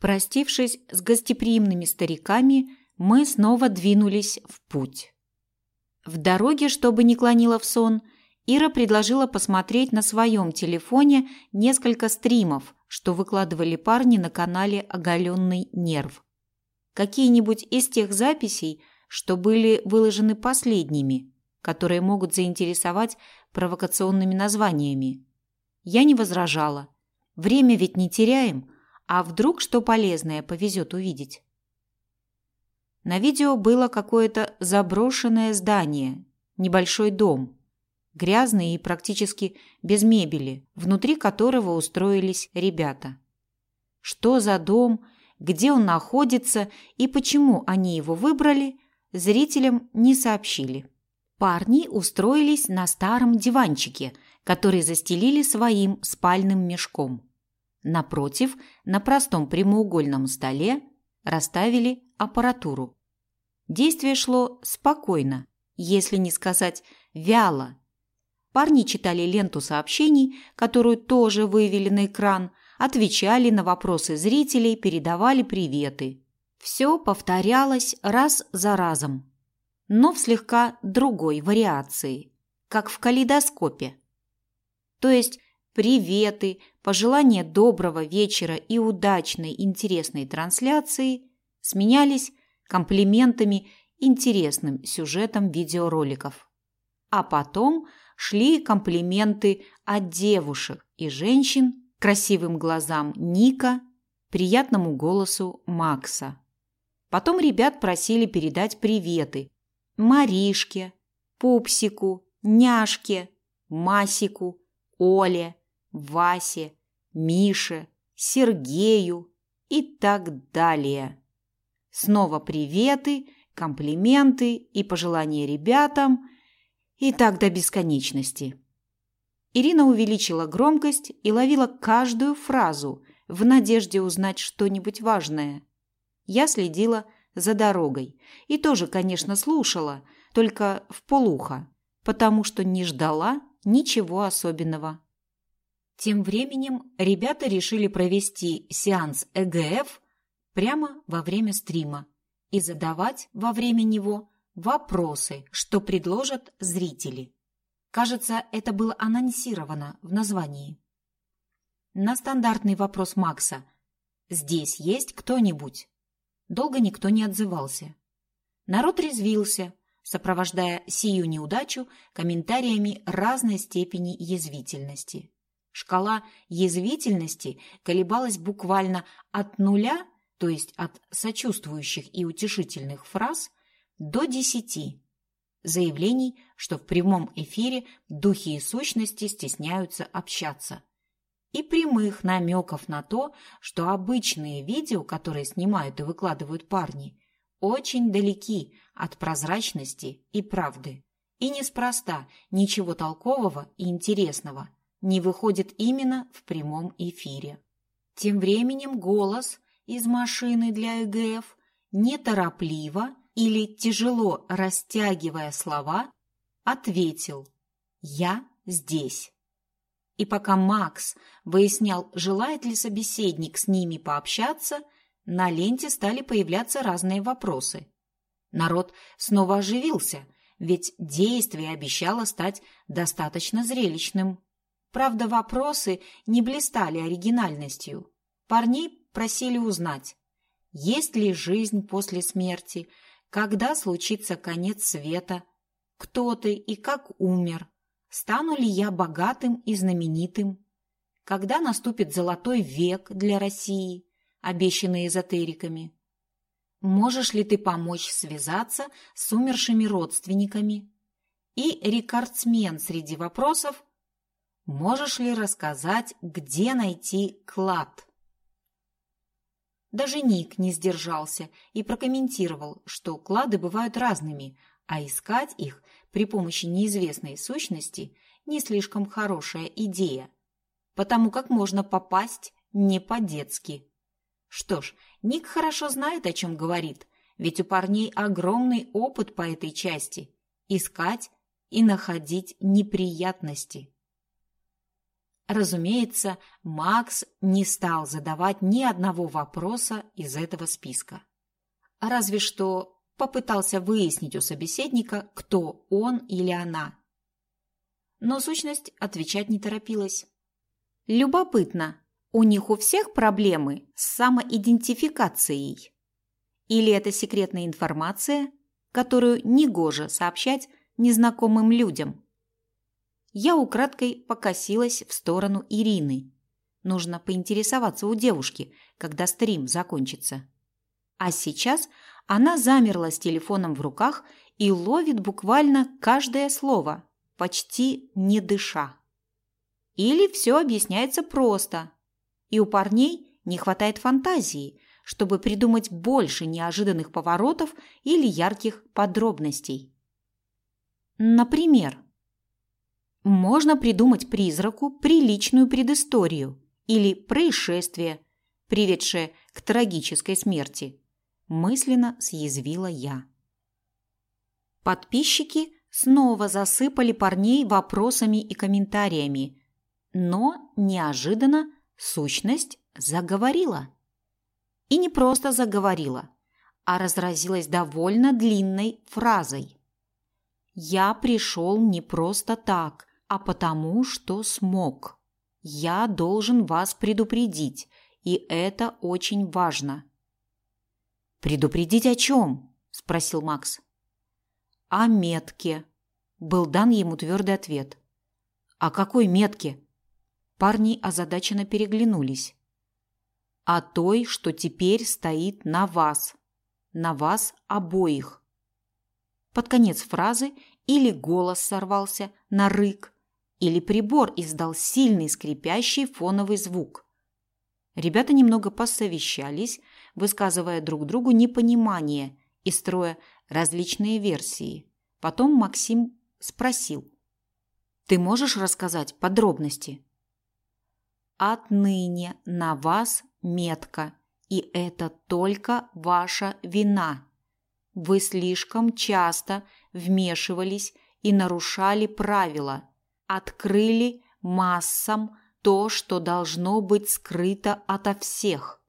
Простившись с гостеприимными стариками, мы снова двинулись в путь. В дороге, чтобы не клонило в сон, Ира предложила посмотреть на своем телефоне несколько стримов, что выкладывали парни на канале «Оголенный нерв». Какие-нибудь из тех записей, что были выложены последними, которые могут заинтересовать провокационными названиями. Я не возражала. Время ведь не теряем, а вдруг что полезное повезет увидеть. На видео было какое-то заброшенное здание, небольшой дом, грязный и практически без мебели, внутри которого устроились ребята. Что за дом, где он находится и почему они его выбрали, зрителям не сообщили. Парни устроились на старом диванчике, который застелили своим спальным мешком. Напротив, на простом прямоугольном столе расставили аппаратуру. Действие шло спокойно, если не сказать вяло. Парни читали ленту сообщений, которую тоже вывели на экран, отвечали на вопросы зрителей, передавали приветы. Все повторялось раз за разом но в слегка другой вариации, как в калейдоскопе. То есть приветы, пожелания доброго вечера и удачной интересной трансляции сменялись комплиментами интересным сюжетом видеороликов. А потом шли комплименты от девушек и женщин красивым глазам Ника, приятному голосу Макса. Потом ребят просили передать приветы Маришке, Пупсику, Няшке, Масику, Оле, Васе, Мише, Сергею и так далее. Снова приветы, комплименты и пожелания ребятам и так до бесконечности. Ирина увеличила громкость и ловила каждую фразу в надежде узнать что-нибудь важное. Я следила за дорогой. И тоже, конечно, слушала, только в полухо, потому что не ждала ничего особенного. Тем временем ребята решили провести сеанс ЭГФ прямо во время стрима и задавать во время него вопросы, что предложат зрители. Кажется, это было анонсировано в названии. На стандартный вопрос Макса «Здесь есть кто-нибудь?» Долго никто не отзывался. Народ резвился, сопровождая сию неудачу комментариями разной степени язвительности. Шкала язвительности колебалась буквально от нуля, то есть от сочувствующих и утешительных фраз, до десяти заявлений, что в прямом эфире духи и сущности стесняются общаться и прямых намеков на то, что обычные видео, которые снимают и выкладывают парни, очень далеки от прозрачности и правды. И неспроста ничего толкового и интересного не выходит именно в прямом эфире. Тем временем голос из машины для ЭГФ неторопливо или тяжело растягивая слова, ответил «Я здесь». И пока Макс выяснял, желает ли собеседник с ними пообщаться, на ленте стали появляться разные вопросы. Народ снова оживился, ведь действие обещало стать достаточно зрелищным. Правда, вопросы не блистали оригинальностью. Парней просили узнать, есть ли жизнь после смерти, когда случится конец света, кто ты и как умер, Стану ли я богатым и знаменитым? Когда наступит золотой век для России, обещанный эзотериками? Можешь ли ты помочь связаться с умершими родственниками? И рекордсмен среди вопросов – можешь ли рассказать, где найти клад? Даже Ник не сдержался и прокомментировал, что клады бывают разными, а искать их при помощи неизвестной сущности не слишком хорошая идея, потому как можно попасть не по-детски. Что ж, Ник хорошо знает, о чем говорит, ведь у парней огромный опыт по этой части – искать и находить неприятности. Разумеется, Макс не стал задавать ни одного вопроса из этого списка. Разве что попытался выяснить у собеседника, кто он или она. Но сущность отвечать не торопилась. Любопытно, у них у всех проблемы с самоидентификацией? Или это секретная информация, которую негоже сообщать незнакомым людям? Я украдкой покосилась в сторону Ирины. Нужно поинтересоваться у девушки, когда стрим закончится. А сейчас она замерла с телефоном в руках и ловит буквально каждое слово, почти не дыша. Или все объясняется просто. И у парней не хватает фантазии, чтобы придумать больше неожиданных поворотов или ярких подробностей. Например, можно придумать призраку приличную предысторию или происшествие, приведшее к трагической смерти мысленно съязвила я. Подписчики снова засыпали парней вопросами и комментариями, но неожиданно сущность заговорила. И не просто заговорила, а разразилась довольно длинной фразой. «Я пришел не просто так, а потому, что смог. Я должен вас предупредить, и это очень важно. «Предупредить о чем?» – спросил Макс. «О метке», – был дан ему твердый ответ. «О какой метке?» Парни озадаченно переглянулись. «О той, что теперь стоит на вас. На вас обоих». Под конец фразы или голос сорвался на рык, или прибор издал сильный скрипящий фоновый звук. Ребята немного посовещались, высказывая друг другу непонимание и строя различные версии. Потом Максим спросил. «Ты можешь рассказать подробности?» «Отныне на вас метка, и это только ваша вина. Вы слишком часто вмешивались и нарушали правила, открыли массам то, что должно быть скрыто ото всех.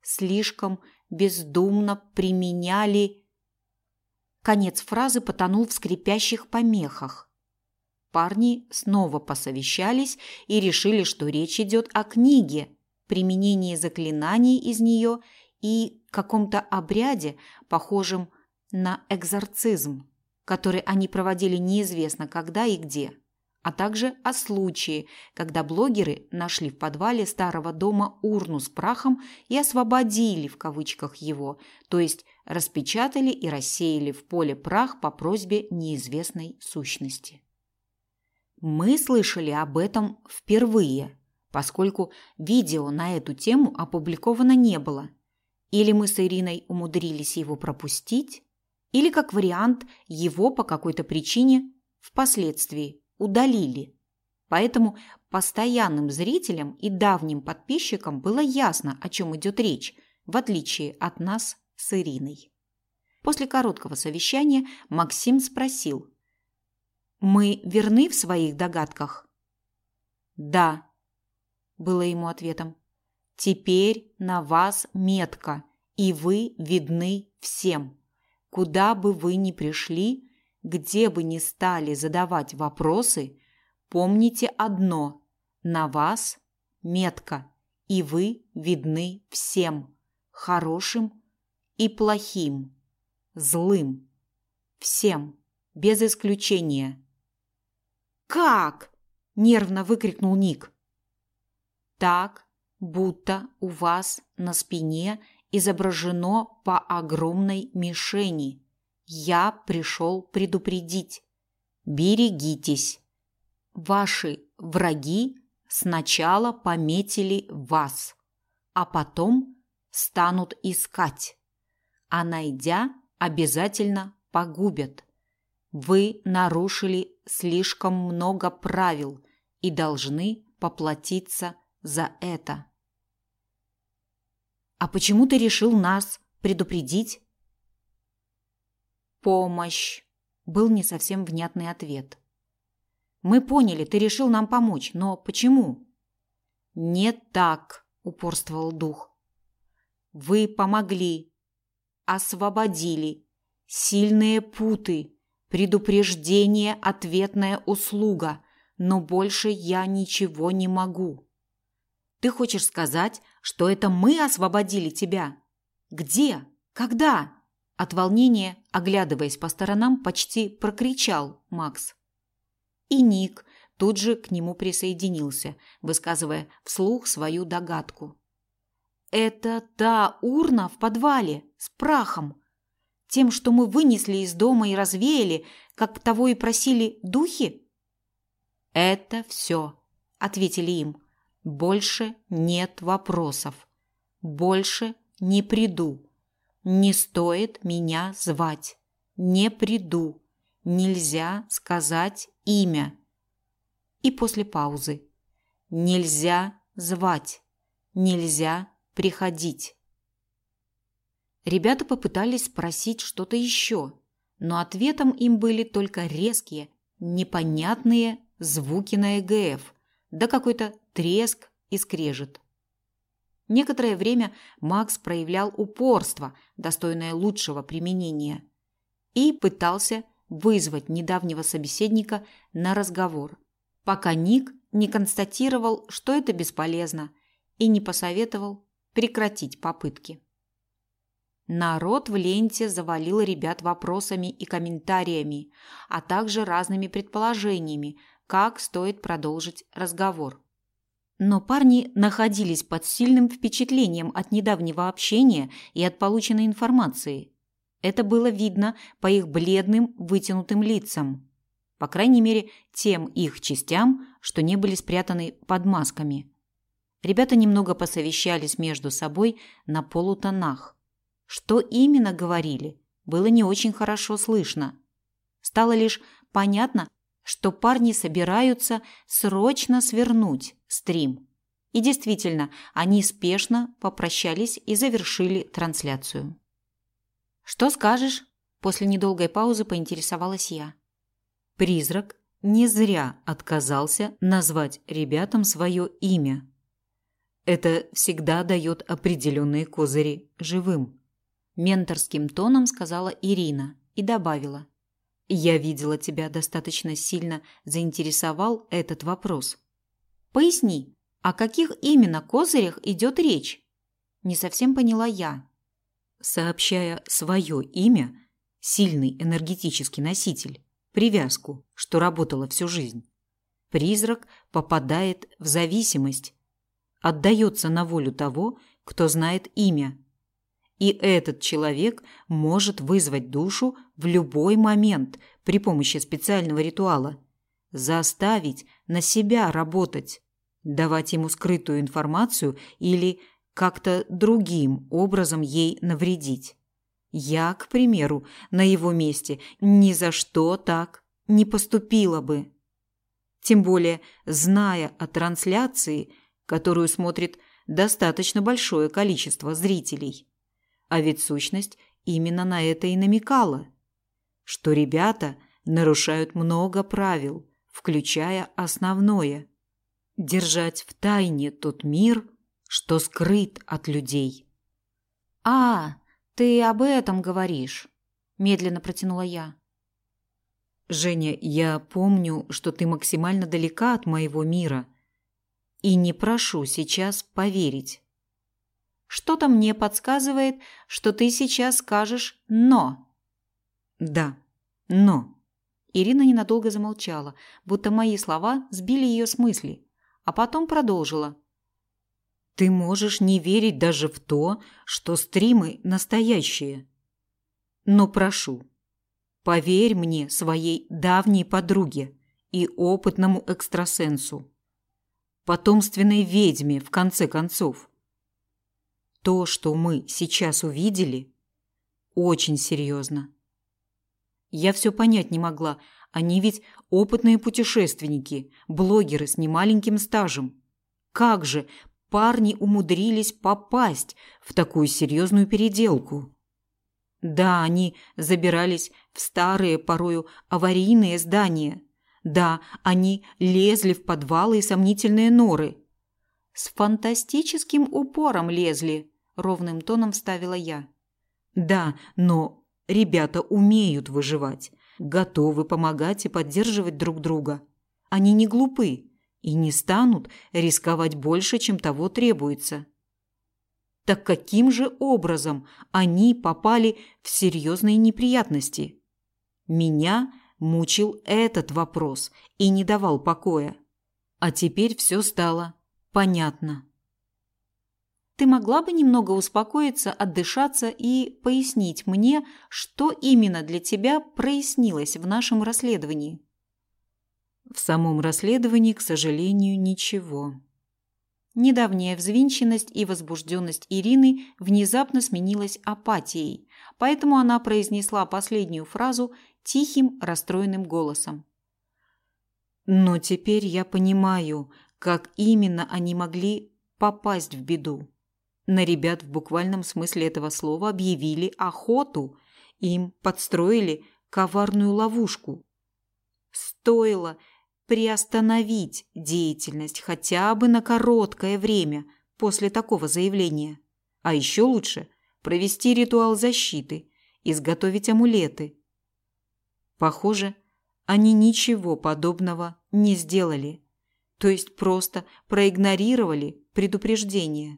Слишком бездумно применяли... Конец фразы потонул в скрипящих помехах. Парни снова посовещались и решили, что речь идет о книге, применении заклинаний из нее и каком-то обряде, похожем на экзорцизм, который они проводили неизвестно когда и где а также о случае, когда блогеры нашли в подвале старого дома урну с прахом и освободили в кавычках его, то есть распечатали и рассеяли в поле прах по просьбе неизвестной сущности. Мы слышали об этом впервые, поскольку видео на эту тему опубликовано не было. Или мы с Ириной умудрились его пропустить, или, как вариант, его по какой-то причине впоследствии удалили. Поэтому постоянным зрителям и давним подписчикам было ясно, о чем идет речь, в отличие от нас с Ириной. После короткого совещания Максим спросил. «Мы верны в своих догадках?» «Да», – было ему ответом. «Теперь на вас метка, и вы видны всем. Куда бы вы ни пришли, где бы ни стали задавать вопросы, помните одно – на вас метка, и вы видны всем, хорошим и плохим, злым, всем, без исключения. «Как?» – нервно выкрикнул Ник. «Так, будто у вас на спине изображено по огромной мишени», я пришел предупредить. Берегитесь. Ваши враги сначала пометили вас, а потом станут искать. А найдя, обязательно погубят. Вы нарушили слишком много правил и должны поплатиться за это. А почему ты решил нас предупредить? «Помощь!» – был не совсем внятный ответ. «Мы поняли, ты решил нам помочь, но почему?» Не так, упорствовал дух. Вы помогли, освободили. Сильные путы, предупреждение, ответная услуга, но больше я ничего не могу. Ты хочешь сказать, что это мы освободили тебя? Где? Когда? От волнения, оглядываясь по сторонам, почти прокричал Макс. И Ник тут же к нему присоединился, высказывая вслух свою догадку. Это та урна в подвале с прахом, тем, что мы вынесли из дома и развеяли, как того и просили духи? Это все, ответили им. Больше нет вопросов. Больше не приду. Не стоит меня звать. Не приду. Нельзя сказать имя. И после паузы. Нельзя звать. Нельзя приходить. Ребята попытались спросить что-то еще, но ответом им были только резкие, непонятные звуки на ЭГФ, да какой-то треск и скрежет. Некоторое время Макс проявлял упорство, достойное лучшего применения, и пытался вызвать недавнего собеседника на разговор, пока Ник не констатировал, что это бесполезно, и не посоветовал прекратить попытки. Народ в ленте завалил ребят вопросами и комментариями, а также разными предположениями, как стоит продолжить разговор. Но парни находились под сильным впечатлением от недавнего общения и от полученной информации. Это было видно по их бледным, вытянутым лицам. По крайней мере, тем их частям, что не были спрятаны под масками. Ребята немного посовещались между собой на полутонах. Что именно говорили, было не очень хорошо слышно. Стало лишь понятно, что парни собираются срочно свернуть стрим. И действительно, они спешно попрощались и завершили трансляцию. «Что скажешь?» – после недолгой паузы поинтересовалась я. Призрак не зря отказался назвать ребятам свое имя. Это всегда дает определенные козыри живым менторским тоном сказала Ирина и добавила: "Я видела тебя достаточно сильно заинтересовал этот вопрос. Поясни, о каких именно козырях идет речь?" Не совсем поняла я. Сообщая свое имя, сильный энергетический носитель, привязку, что работала всю жизнь, призрак попадает в зависимость, отдается на волю того, кто знает имя и этот человек может вызвать душу в любой момент при помощи специального ритуала, заставить на себя работать, давать ему скрытую информацию или как-то другим образом ей навредить. Я, к примеру, на его месте ни за что так не поступила бы. Тем более, зная о трансляции, которую смотрит достаточно большое количество зрителей. А ведь сущность именно на это и намекала, что ребята нарушают много правил, включая основное держать в тайне тот мир, что скрыт от людей. А, ты об этом говоришь, медленно протянула я. Женя, я помню, что ты максимально далека от моего мира, и не прошу сейчас поверить. Что-то мне подсказывает, что ты сейчас скажешь «но». Да, но. Ирина ненадолго замолчала, будто мои слова сбили ее с мысли, а потом продолжила. Ты можешь не верить даже в то, что стримы настоящие. Но прошу, поверь мне, своей давней подруге и опытному экстрасенсу, потомственной ведьме в конце концов. То, что мы сейчас увидели, очень серьезно. Я все понять не могла. Они ведь опытные путешественники, блогеры с немаленьким стажем. Как же парни умудрились попасть в такую серьезную переделку? Да, они забирались в старые, порою аварийные здания. Да, они лезли в подвалы и сомнительные норы. с фантастическим упором лезли, ровным тоном вставила я. Да, но ребята умеют выживать, готовы помогать и поддерживать друг друга. Они не глупы и не станут рисковать больше, чем того требуется. Так каким же образом они попали в серьезные неприятности? Меня мучил этот вопрос и не давал покоя. А теперь все стало понятно. Ты могла бы немного успокоиться, отдышаться и пояснить мне, что именно для тебя прояснилось в нашем расследовании? В самом расследовании, к сожалению, ничего. Недавняя взвинченность и возбужденность Ирины внезапно сменилась апатией, поэтому она произнесла последнюю фразу тихим, расстроенным голосом. Но теперь я понимаю, как именно они могли попасть в беду. На ребят в буквальном смысле этого слова объявили охоту. Им подстроили коварную ловушку. Стоило приостановить деятельность хотя бы на короткое время после такого заявления. А еще лучше провести ритуал защиты, изготовить амулеты. Похоже, они ничего подобного не сделали то есть просто проигнорировали предупреждение.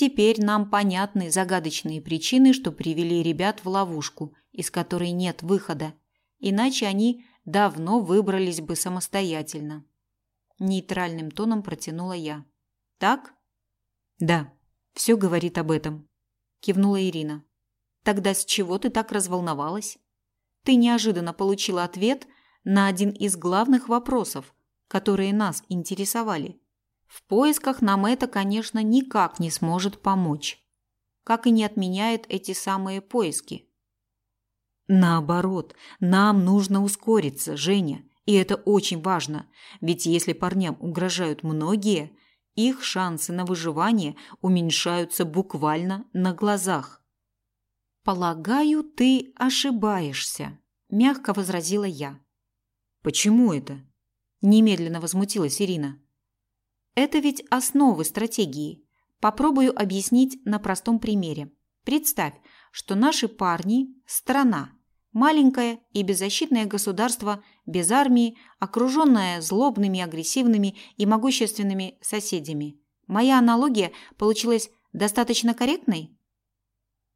Теперь нам понятны загадочные причины, что привели ребят в ловушку, из которой нет выхода, иначе они давно выбрались бы самостоятельно. Нейтральным тоном протянула я. Так? Да, все говорит об этом, кивнула Ирина. Тогда с чего ты так разволновалась? Ты неожиданно получила ответ на один из главных вопросов, которые нас интересовали. В поисках нам это, конечно, никак не сможет помочь. Как и не отменяет эти самые поиски. Наоборот, нам нужно ускориться, Женя, и это очень важно, ведь если парням угрожают многие, их шансы на выживание уменьшаются буквально на глазах. Полагаю, ты ошибаешься, мягко возразила я. Почему это? Немедленно возмутилась Ирина. Это ведь основы стратегии. Попробую объяснить на простом примере. Представь, что наши парни – страна, маленькое и беззащитное государство без армии, окруженное злобными, агрессивными и могущественными соседями. Моя аналогия получилась достаточно корректной?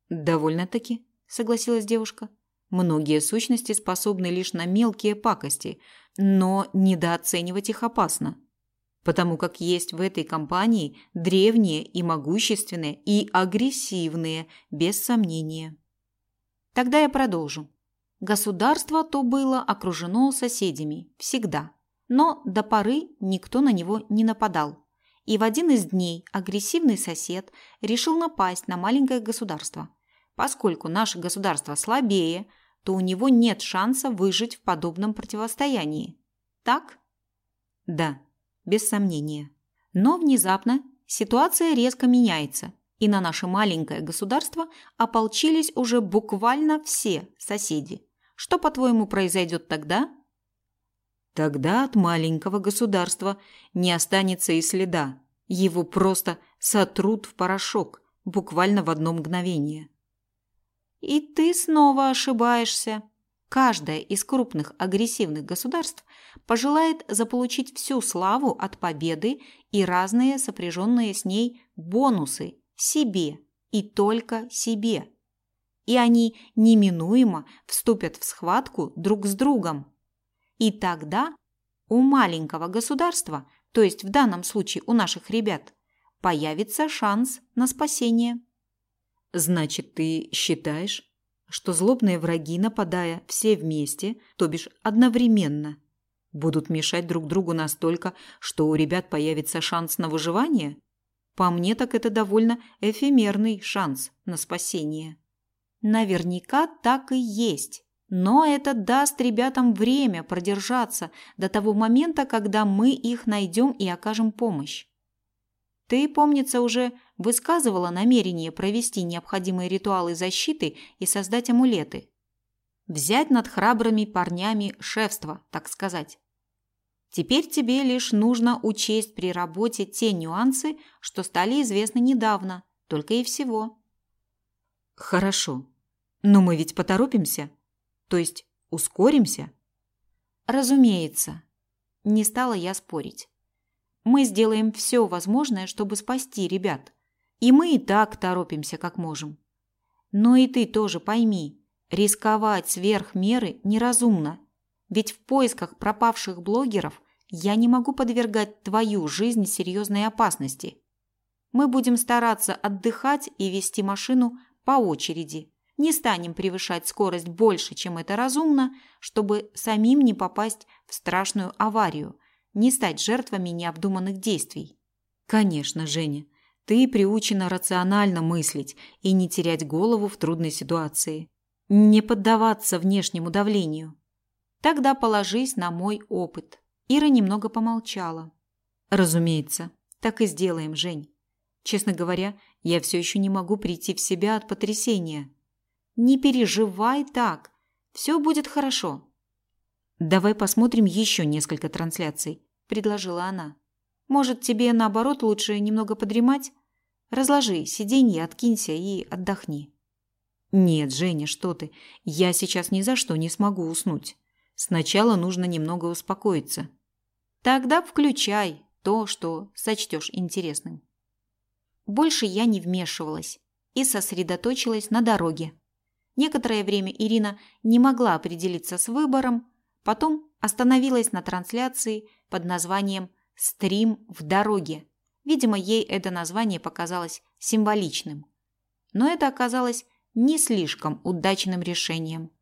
Довольно-таки, согласилась девушка. Многие сущности способны лишь на мелкие пакости, но недооценивать их опасно. Потому как есть в этой компании древние и могущественные, и агрессивные, без сомнения. Тогда я продолжу. Государство то было окружено соседями, всегда. Но до поры никто на него не нападал. И в один из дней агрессивный сосед решил напасть на маленькое государство. Поскольку наше государство слабее – то у него нет шанса выжить в подобном противостоянии. Так? Да, без сомнения. Но внезапно ситуация резко меняется, и на наше маленькое государство ополчились уже буквально все соседи. Что, по-твоему, произойдет тогда? Тогда от маленького государства не останется и следа. Его просто сотрут в порошок, буквально в одно мгновение. И ты снова ошибаешься. Каждое из крупных агрессивных государств пожелает заполучить всю славу от победы и разные сопряженные с ней бонусы себе и только себе. И они неминуемо вступят в схватку друг с другом. И тогда у маленького государства, то есть в данном случае у наших ребят, появится шанс на спасение. Значит, ты считаешь, что злобные враги, нападая все вместе, то бишь одновременно, будут мешать друг другу настолько, что у ребят появится шанс на выживание? По мне, так это довольно эфемерный шанс на спасение. Наверняка так и есть. Но это даст ребятам время продержаться до того момента, когда мы их найдем и окажем помощь. Ты, помнится, уже высказывала намерение провести необходимые ритуалы защиты и создать амулеты. Взять над храбрыми парнями шефство, так сказать. Теперь тебе лишь нужно учесть при работе те нюансы, что стали известны недавно, только и всего. Хорошо. Но мы ведь поторопимся? То есть ускоримся? Разумеется. Не стала я спорить. Мы сделаем все возможное, чтобы спасти ребят. И мы и так торопимся, как можем. Но и ты тоже пойми, рисковать сверх меры неразумно. Ведь в поисках пропавших блогеров я не могу подвергать твою жизнь серьезной опасности. Мы будем стараться отдыхать и вести машину по очереди. Не станем превышать скорость больше, чем это разумно, чтобы самим не попасть в страшную аварию, не стать жертвами необдуманных действий. Конечно, Женя, ты приучена рационально мыслить и не терять голову в трудной ситуации. Не поддаваться внешнему давлению. Тогда положись на мой опыт. Ира немного помолчала. Разумеется, так и сделаем, Жень. Честно говоря, я все еще не могу прийти в себя от потрясения. Не переживай так. Все будет хорошо. Давай посмотрим еще несколько трансляций, предложила она. Может, тебе наоборот лучше немного подремать? Разложи сиденье, откинься и отдохни. Нет, Женя, что ты? Я сейчас ни за что не смогу уснуть. Сначала нужно немного успокоиться. Тогда включай то, что сочтешь интересным. Больше я не вмешивалась и сосредоточилась на дороге. Некоторое время Ирина не могла определиться с выбором, потом остановилась на трансляции под названием «Стрим в дороге». Видимо, ей это название показалось символичным. Но это оказалось не слишком удачным решением.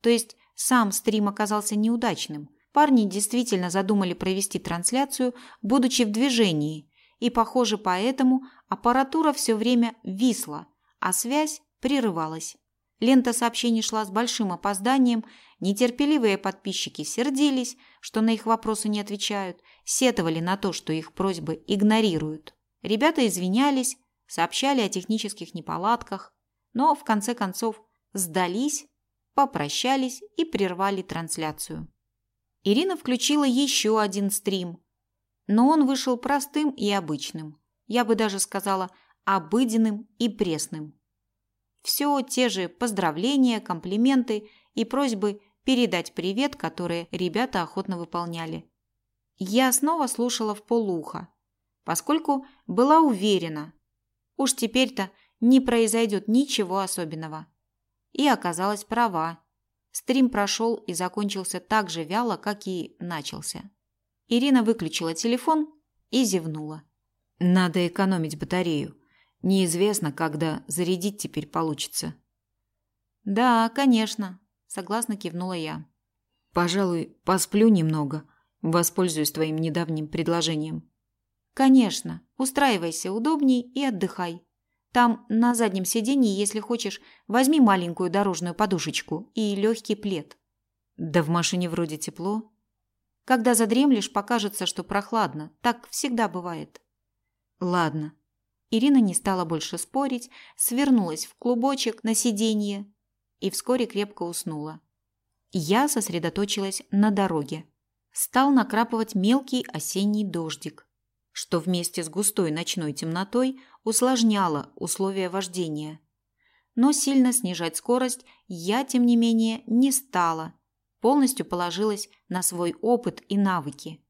То есть сам стрим оказался неудачным. Парни действительно задумали провести трансляцию, будучи в движении, и, похоже, поэтому аппаратура все время висла, а связь прерывалась. Лента сообщений шла с большим опозданием, нетерпеливые подписчики сердились, что на их вопросы не отвечают, сетовали на то, что их просьбы игнорируют. Ребята извинялись, сообщали о технических неполадках, но в конце концов сдались попрощались и прервали трансляцию. Ирина включила еще один стрим, но он вышел простым и обычным. Я бы даже сказала, обыденным и пресным. Все те же поздравления, комплименты и просьбы передать привет, которые ребята охотно выполняли. Я снова слушала в полуха, поскольку была уверена, уж теперь-то не произойдет ничего особенного и оказалась права. Стрим прошел и закончился так же вяло, как и начался. Ирина выключила телефон и зевнула. Надо экономить батарею. Неизвестно, когда зарядить теперь получится. Да, конечно, согласно кивнула я. Пожалуй, посплю немного. Воспользуюсь твоим недавним предложением. Конечно, устраивайся удобней и отдыхай. Там на заднем сиденье, если хочешь, возьми маленькую дорожную подушечку и легкий плед. Да в машине вроде тепло. Когда задремлешь, покажется, что прохладно. Так всегда бывает. Ладно. Ирина не стала больше спорить, свернулась в клубочек на сиденье и вскоре крепко уснула. Я сосредоточилась на дороге. Стал накрапывать мелкий осенний дождик что вместе с густой ночной темнотой усложняло условия вождения. Но сильно снижать скорость я, тем не менее, не стала. Полностью положилась на свой опыт и навыки.